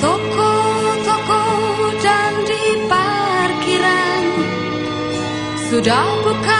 toko-toko dan di parkiran. Sudah bukan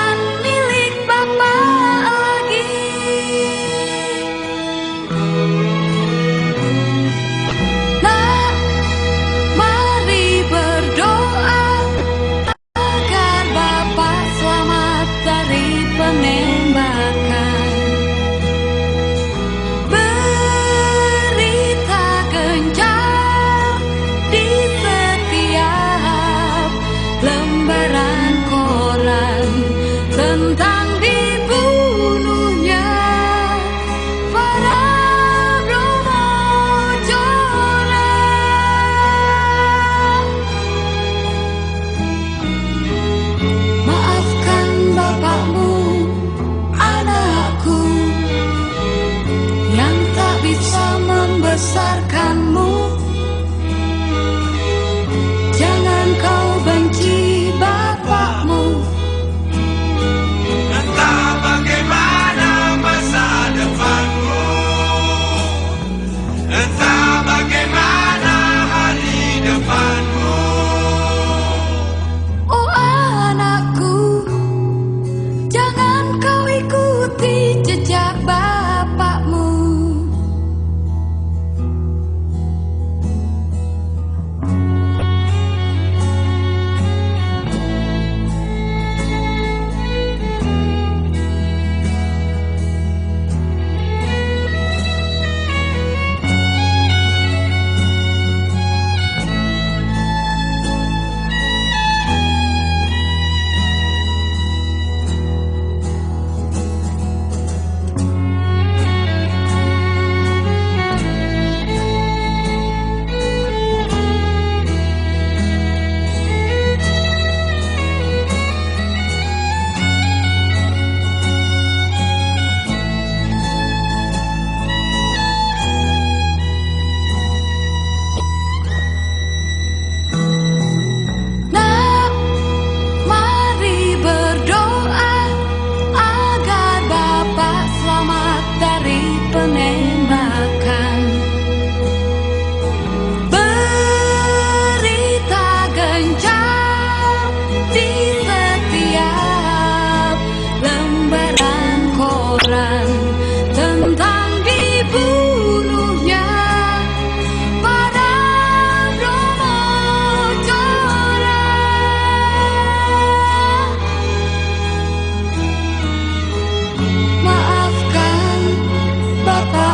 sejak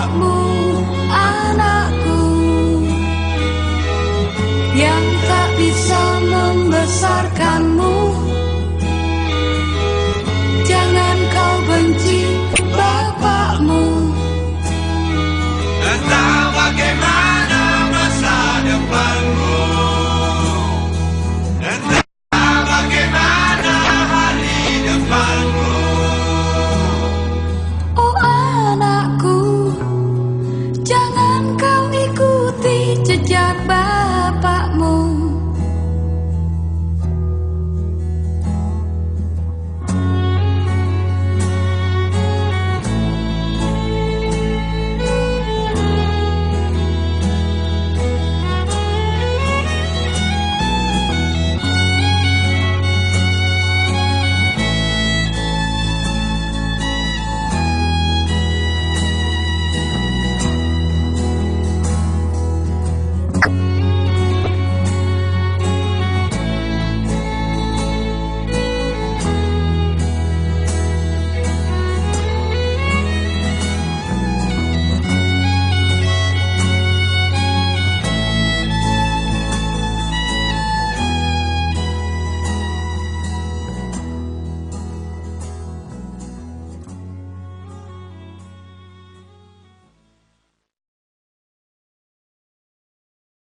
kamu Music.